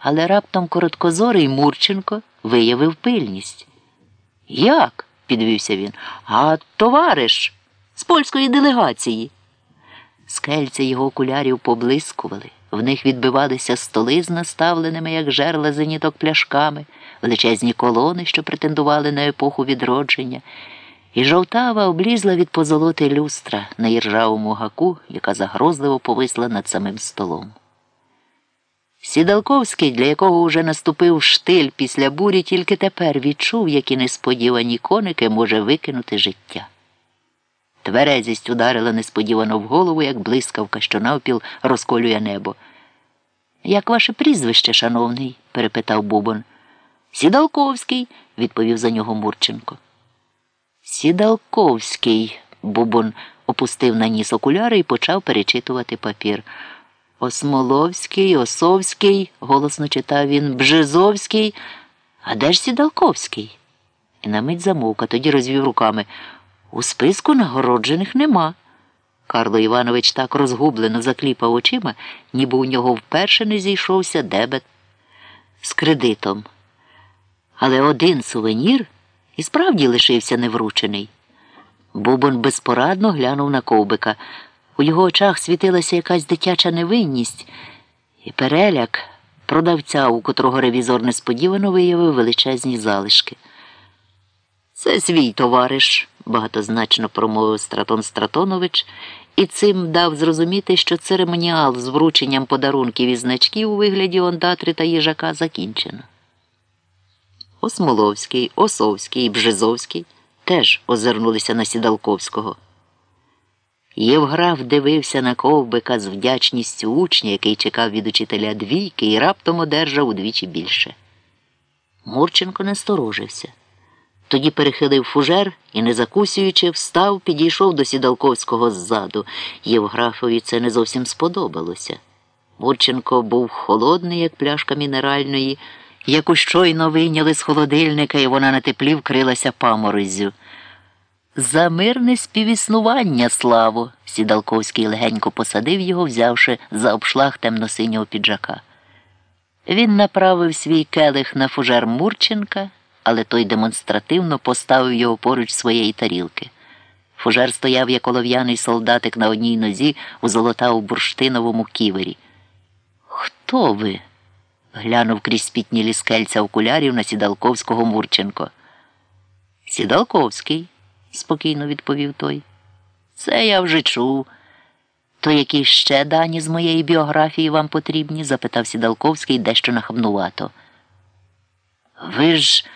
Але раптом короткозорий Мурченко виявив пильність. Як? підвівся він. А товариш з польської делегації. Скельця його окулярів поблискували, в них відбивалися столи з наставленими, як жерла зеніток пляшками, величезні колони, що претендували на епоху відродження, і жовтава облізла від позолоти люстра на іржавому гаку, яка загрозливо повисла над самим столом. Сідалковський, для якого уже наступив штиль після бурі, тільки тепер відчув, які несподівані коники може викинути життя. Тверезість ударила несподівано в голову, як блискавка, що навпіл розколює небо. Як ваше прізвище, шановний? перепитав Бубон. Сідалковський, відповів за нього Мурченко. Сідалковський, Бубон опустив на ніс окуляри і почав перечитувати папір. Осмоловський, Осовський, голосно читав він, Бжезовський. А де ж Сідалковський? І на мить замовка, тоді розвів руками. У списку нагороджених нема. Карло Іванович так розгублено закліпав очима, ніби у нього вперше не зійшовся дебет з кредитом. Але один сувенір і справді лишився невручений. Бубон безпорадно глянув на ковбика. У його очах світилася якась дитяча невинність і переляк продавця, у котрого ревізор несподівано виявив величезні залишки. Це свій товариш, багатозначно промовив Стратон Стратонович, і цим дав зрозуміти, що церемоніал з врученням подарунків і значків у вигляді ондатри та їжака закінчено. Осмоловський, Осовський і Бжезовський теж озирнулися на Сідалковського. Євграф дивився на ковбика з вдячністю учня, який чекав від учителя двійки і раптом одержав удвічі більше. Мурченко насторожився. Тоді перехилив фужер і, не закусюючи, встав, підійшов до Сідалковського ззаду. Євграфові це не зовсім сподобалося. Мурченко був холодний, як пляшка мінеральної, яку щойно вийняли з холодильника, і вона на теплі вкрилася памороззю. За мирне співіснування, славу, Сідалковський легенько посадив його, взявши за обшлаг темно-синього піджака. Він направив свій келих на фужер Мурченка, але той демонстративно поставив його поруч своєї тарілки. Фужер стояв як олов'яний солдатик на одній нозі у золотаву бурштиновому ківері. Хто ви? глянув крізь спітнілі скельця окулярів на Сідалковського Мурченко. Сідалковський спокійно відповів той. Це я вже чув. То які ще дані з моєї біографії вам потрібні? запитав Сідалковський дещо нахабнувато. Ви ж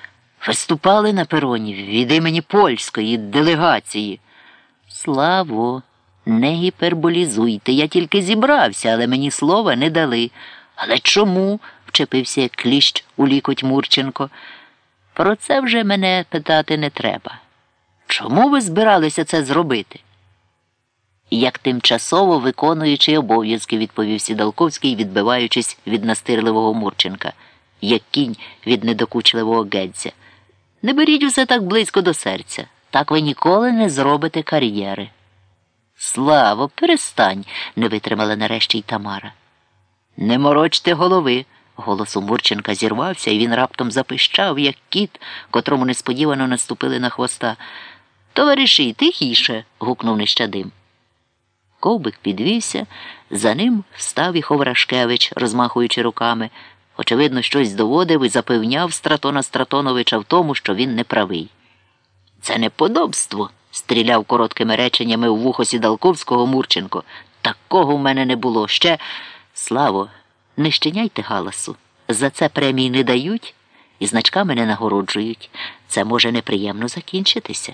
виступали на пероні від імені польської делегації. Славо, не гіперболізуйте. Я тільки зібрався, але мені слова не дали. Але чому? вчепився кліщ у лікоть Мурченко. Про це вже мене питати не треба. Чому ви збиралися це зробити? Як тимчасово виконуючий обов'язки, відповів Сідалковський, відбиваючись від настирливого Мурченка, як кінь від недокучливого гедця. Не беріть усе так близько до серця. Так ви ніколи не зробите кар'єри. Славо, перестань, не витримала нарешті й Тамара. Не морочте голови. Голос у Мурченка зірвався, і він раптом запищав, як кіт, котрому несподівано наступили на хвоста. Товариші, тихіше. гукнув нещадим. Ковбик підвівся, за ним встав і Ховрашкевич, розмахуючи руками. Очевидно, щось доводив і запевняв Стратона Стратоновича в тому, що він неправий. Це неподобство, стріляв короткими реченнями у вухо Сідалковського Мурченко. Такого в мене не було. Ще, Славо, не щиняйте галасу. За це премії не дають і значками не нагороджують. Це може неприємно закінчитися.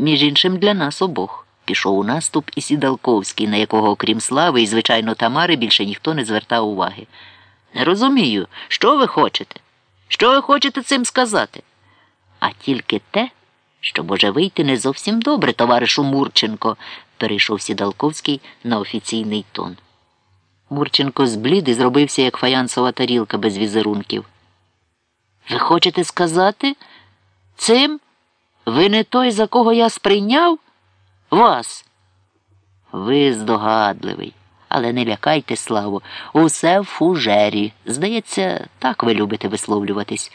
Між іншим, для нас обох. Пішов у наступ і Сідалковський, на якого, окрім слави і, звичайно, Тамари, більше ніхто не звертав уваги. Не розумію, що ви хочете? Що ви хочете цим сказати? А тільки те, що може вийти не зовсім добре, товаришу Мурченко, перейшов Сідалковський на офіційний тон. Мурченко зблід і зробився, як фаянсова тарілка без візерунків. Ви хочете сказати? Цим? Ви не той, за кого я сприйняв? Вас. Ви здогадливий. Але не лякайте, Славу, усе в фужері. Здається, так ви любите висловлюватись.